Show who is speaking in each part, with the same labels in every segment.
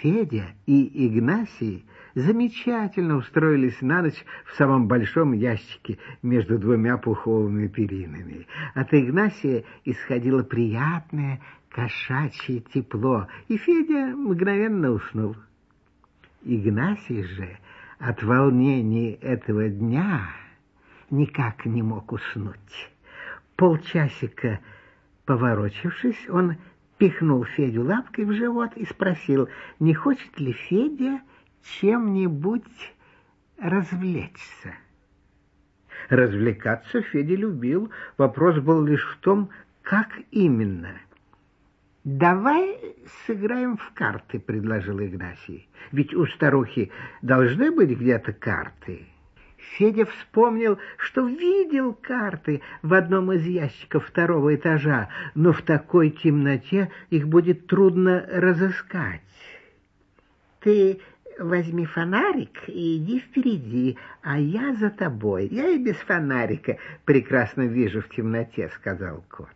Speaker 1: Федя и Игнасий замечательно устроились на ночь в самом большом ящике между двумя пуховыми перинами. От Игнасия исходило приятное кошачье тепло, и Федя мгновенно уснул. Игнасий же от волнений этого дня никак не мог уснуть. Полчасика поворочившись, он пихнул Федю лапкой в живот и спросил, не хочет ли Федя чем-нибудь развлечься. Развлекаться Федя любил, вопрос был лишь в том, как именно. «Давай сыграем в карты», — предложил Игнасий. «Ведь у старухи должны быть где-то карты». Федя вспомнил, что видел карты в одном из ящиков второго этажа, но в такой темноте их будет трудно разыскать. «Ты возьми фонарик и иди впереди, а я за тобой. Я и без фонарика прекрасно вижу в темноте», — сказал кот.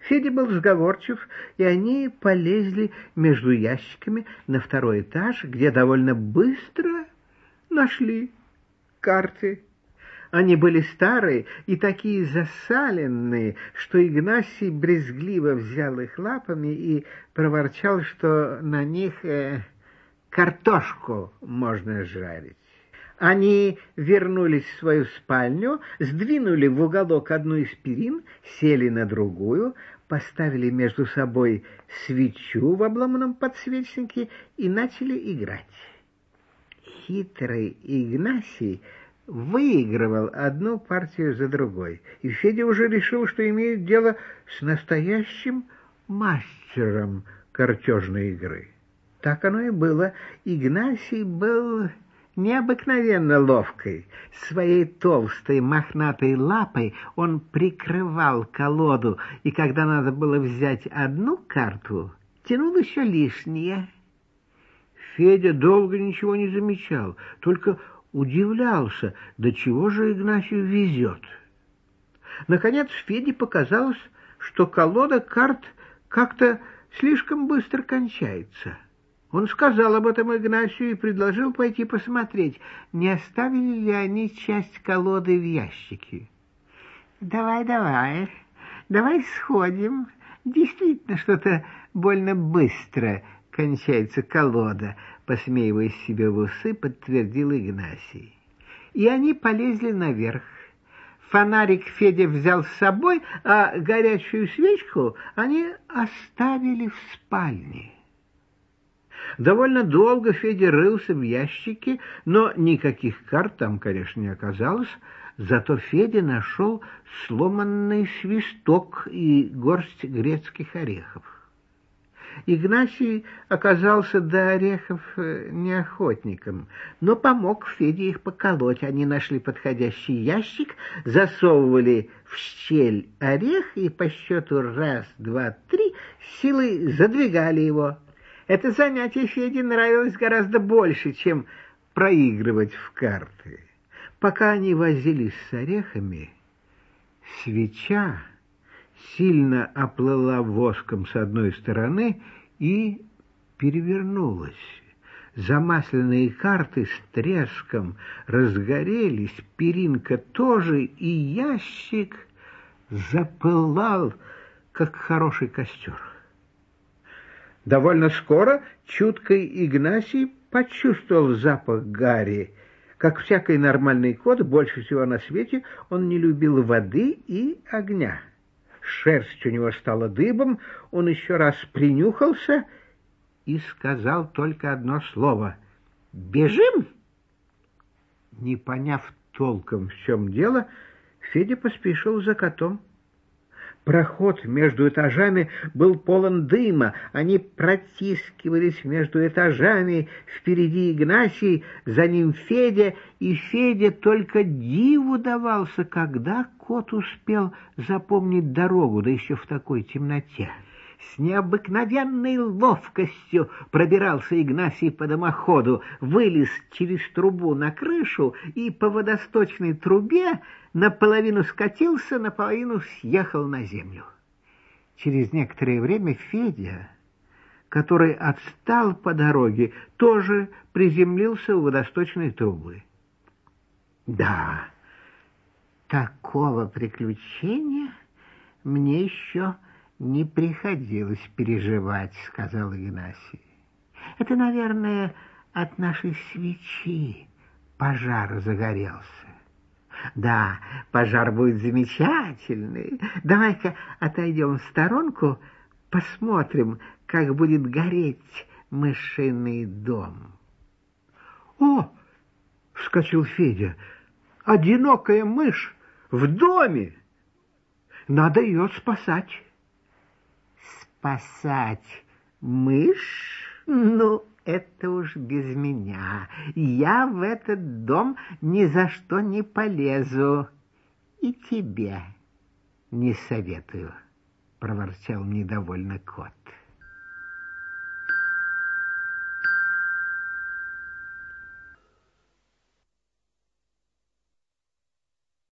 Speaker 1: Федя был сговорчив, и они полезли между ящиками на второй этаж, где довольно быстро нашли карты. Они были старые и такие засаленные, что Игнасий брезгливо взял их лапами и проворчал, что на них э, картошку можно жарить. Они вернулись в свою спальню, сдвинули в уголок одну из перин, сели на другую, поставили между собой свечу в обломанном подсвечнике и начали играть хитрый Игнасий выигрывал одну партию за другой, и Федя уже решил, что имеет дело с настоящим мастером картежной игры. Так оно и было. Игнасий был необыкновенно ловкой. Своей толстой мохнатой лапой он прикрывал колоду, и когда надо было взять одну карту, тянул еще лишнее. Федя долго ничего не замечал, только удивлялся, до чего же Игнасию везет. Наконец Феде показалось, что колода карт как-то слишком быстро кончается. Он сказал об этом Игнасию и предложил пойти посмотреть, не оставили ли они часть колоды в ящике. «Давай, давай, давай сходим. Действительно, что-то больно быстро кончается колода, посмеиваясь себе в усы, подтвердил Игнасий. И они полезли наверх. Фонарик Федя взял с собой, а горячую свечку они оставили в спальне. Довольно долго Федя рылся в ящике, но никаких карт там, конечно, не оказалось, зато Федя нашел сломанный свисток и горсть грецких орехов. Игнасий оказался до орехов э, неохотником, но помог Феде их поколоть. Они нашли подходящий ящик, засовывали в щель орех и по счету раз, два, три силой задвигали его. Это занятие Феде нравилось гораздо больше, чем проигрывать в карты. Пока они возились с орехами, свеча сильно оплыла воском с одной стороны и перевернулась. Замасленные карты с треском разгорелись, перинка тоже, и ящик запылал, как хороший костер. Довольно скоро чуткий Игнасий почувствовал запах гари. Как всякий нормальный кот, больше всего на свете он не любил воды и огня шерсть у него стала дыбом, он еще раз принюхался и сказал только одно слово «Бежим!». Не поняв толком, в чем дело, Федя поспешил за котом. Проход между этажами был полон дыма, они протискивались между этажами, впереди Игнасий, за ним Федя, и Федя только диву давался, когда кот успел запомнить дорогу, да еще в такой темноте. С необыкновенной ловкостью пробирался Игнасий по дымоходу, вылез через трубу на крышу и по водосточной трубе наполовину скатился, наполовину съехал на землю. Через некоторое время Федя который отстал по дороге, тоже приземлился у водосточной трубы. Да, такого приключения мне еще не приходилось переживать, сказал Игнасий. Это, наверное, от нашей свечи пожар загорелся. Да, пожар будет замечательный. Давай-ка отойдем в сторонку, посмотрим, как будет гореть мышиный дом. О, вскочил Федя, одинокая мышь в доме. Надо ее спасать. Спасать мышь? Ну, это уж без меня. Я в этот дом ни за что не полезу. И тебе не советую, — проворчал недовольно кот.